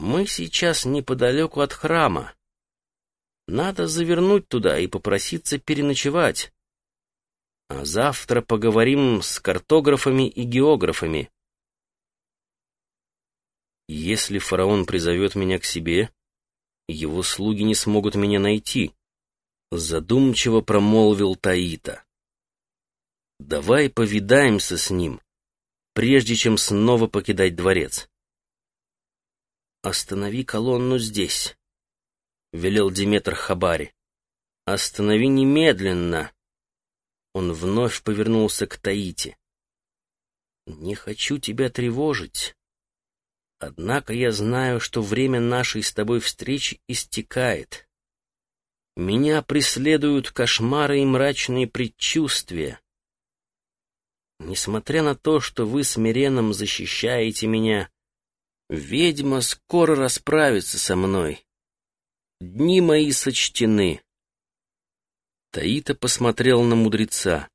Мы сейчас неподалеку от храма. Надо завернуть туда и попроситься переночевать. А завтра поговорим с картографами и географами. Если фараон призовет меня к себе, его слуги не смогут меня найти, задумчиво промолвил Таита. Давай повидаемся с ним, прежде чем снова покидать дворец. Останови колонну здесь, велел Диметр Хабари. Останови немедленно. Он вновь повернулся к Таите. Не хочу тебя тревожить. Однако я знаю, что время нашей с тобой встречи истекает. Меня преследуют кошмары и мрачные предчувствия. Несмотря на то, что вы с Миреном защищаете меня, ведьма скоро расправится со мной. Дни мои сочтены. Таита посмотрел на мудреца.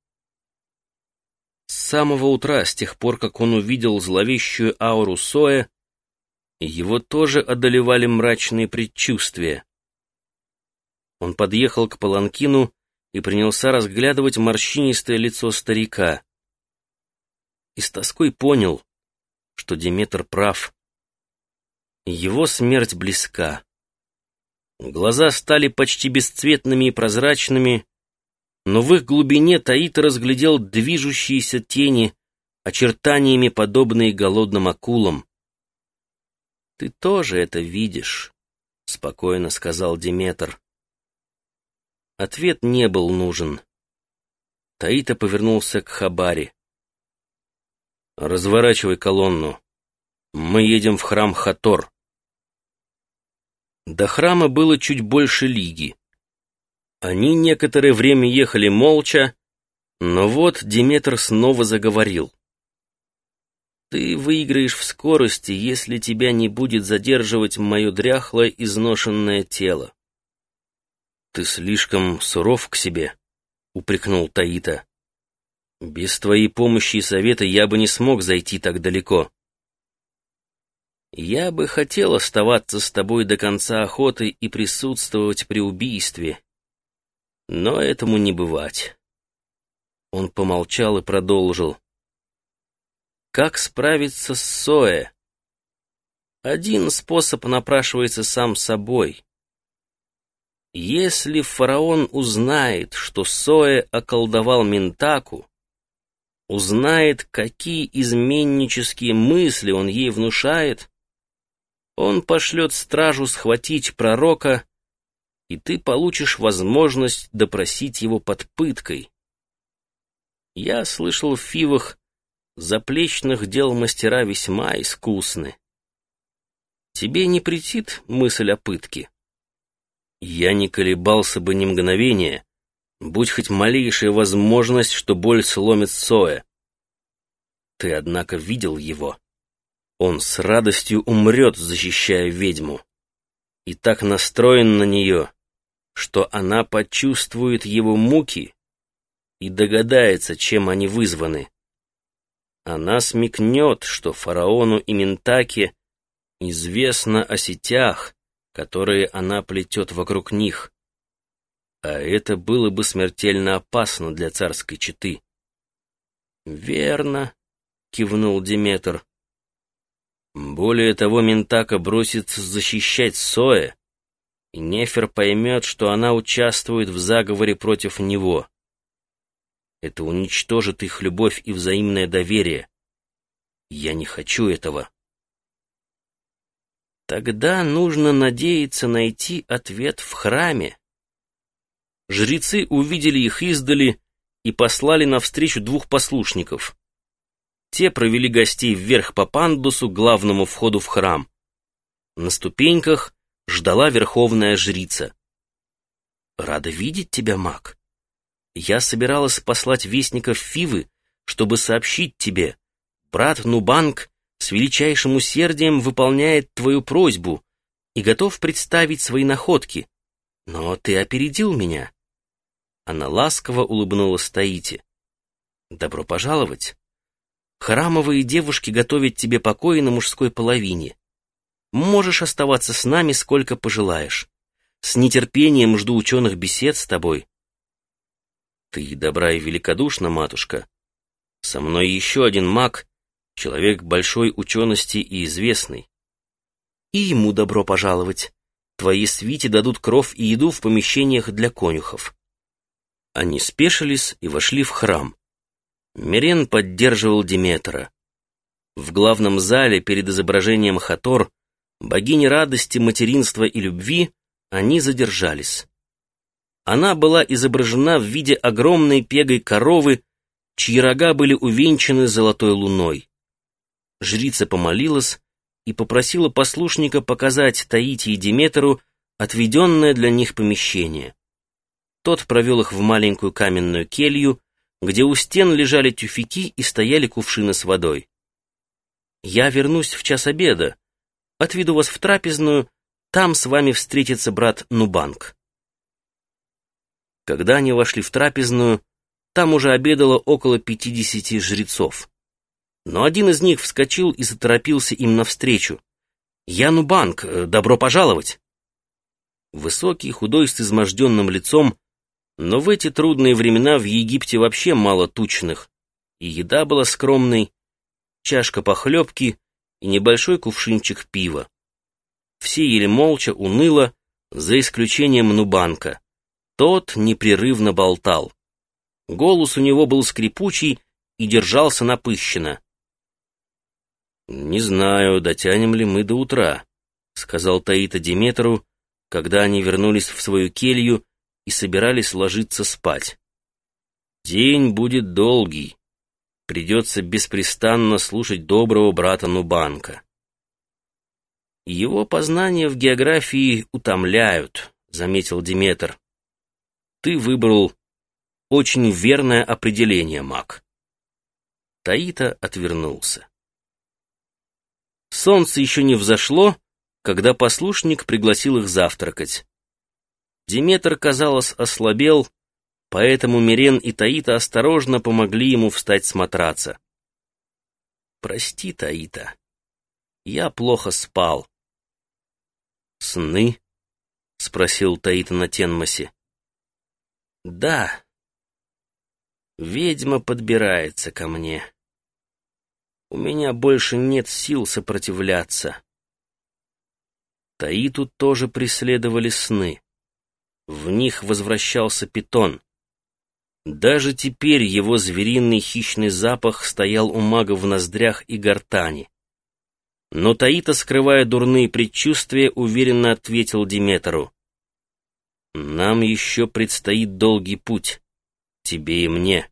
С самого утра, с тех пор, как он увидел зловещую ауру Соя, его тоже одолевали мрачные предчувствия. Он подъехал к паланкину и принялся разглядывать морщинистое лицо старика. И с тоской понял, что Диметр прав. Его смерть близка. Глаза стали почти бесцветными и прозрачными, но в их глубине Таит разглядел движущиеся тени, очертаниями подобные голодным акулам. «Ты тоже это видишь», — спокойно сказал Диметр. Ответ не был нужен. Таита повернулся к Хабаре. «Разворачивай колонну. Мы едем в храм Хатор». До храма было чуть больше лиги. Они некоторое время ехали молча, но вот Диметр снова заговорил. Ты выиграешь в скорости, если тебя не будет задерживать мое дряхлое, изношенное тело. Ты слишком суров к себе, — упрекнул Таита. Без твоей помощи и совета я бы не смог зайти так далеко. Я бы хотел оставаться с тобой до конца охоты и присутствовать при убийстве. Но этому не бывать. Он помолчал и продолжил. Как справиться с Соэ? Один способ напрашивается сам собой. Если фараон узнает, что Соэ околдовал Ментаку, узнает, какие изменнические мысли он ей внушает, он пошлет стражу схватить пророка, и ты получишь возможность допросить его под пыткой. Я слышал в Фивах, заплечных дел мастера весьма искусны. Тебе не претит мысль о пытке? Я не колебался бы ни мгновения, будь хоть малейшая возможность, что боль сломит Соя. Ты, однако, видел его. Он с радостью умрет, защищая ведьму. И так настроен на нее, что она почувствует его муки и догадается, чем они вызваны. Она смекнет, что фараону и Ментаке известно о сетях, которые она плетет вокруг них. А это было бы смертельно опасно для царской четы. «Верно», — кивнул Диметр. «Более того, Ментака бросится защищать Соя, и Нефер поймет, что она участвует в заговоре против него. Это уничтожит их любовь и взаимное доверие. Я не хочу этого. Тогда нужно надеяться найти ответ в храме. Жрецы увидели их издали и послали навстречу двух послушников. Те провели гостей вверх по пандусу к главному входу в храм. На ступеньках ждала верховная жрица. «Рада видеть тебя, маг. Я собиралась послать вестников Фивы, чтобы сообщить тебе. Брат Нубанг с величайшим усердием выполняет твою просьбу и готов представить свои находки. Но ты опередил меня. Она ласково улыбнулась Таите. Добро пожаловать. Храмовые девушки готовят тебе покои на мужской половине. Можешь оставаться с нами сколько пожелаешь. С нетерпением жду ученых бесед с тобой. Ты добра и великодушна, матушка. Со мной еще один маг, человек большой учености и известный. И ему добро пожаловать. Твои свити дадут кров и еду в помещениях для конюхов. Они спешились и вошли в храм. Мирен поддерживал Диметра. В главном зале перед изображением Хатор богини радости, материнства и любви, они задержались. Она была изображена в виде огромной пегой коровы, чьи рога были увенчаны золотой луной. Жрица помолилась и попросила послушника показать Таити и Диметру отведенное для них помещение. Тот провел их в маленькую каменную келью, где у стен лежали тюфяки и стояли кувшины с водой. «Я вернусь в час обеда», Отведу вас в трапезную, там с вами встретится брат Нубанг». Когда они вошли в трапезную, там уже обедало около пятидесяти жрецов. Но один из них вскочил и заторопился им навстречу. «Я Нубанг, э, добро пожаловать!» Высокий, худой, с изможденным лицом, но в эти трудные времена в Египте вообще мало тучных, и еда была скромной, чашка похлебки и небольшой кувшинчик пива. Все ели молча, уныло, за исключением Нубанка. Тот непрерывно болтал. Голос у него был скрипучий и держался напыщенно. «Не знаю, дотянем ли мы до утра», — сказал Таита Диметру, когда они вернулись в свою келью и собирались ложиться спать. «День будет долгий придется беспрестанно слушать доброго брата Нубанка. «Его познания в географии утомляют», — заметил Диметр. «Ты выбрал очень верное определение, маг». Таита отвернулся. Солнце еще не взошло, когда послушник пригласил их завтракать. Диметр, казалось, ослабел, поэтому Мирен и Таита осторожно помогли ему встать с матраца. «Прости, Таита, я плохо спал». «Сны?» — спросил Таита на Тенмосе. «Да. Ведьма подбирается ко мне. У меня больше нет сил сопротивляться». Таиту тоже преследовали сны. В них возвращался питон. Даже теперь его звериный хищный запах стоял у мага в ноздрях и гортани. Но Таита, скрывая дурные предчувствия, уверенно ответил Диметру. «Нам еще предстоит долгий путь, тебе и мне.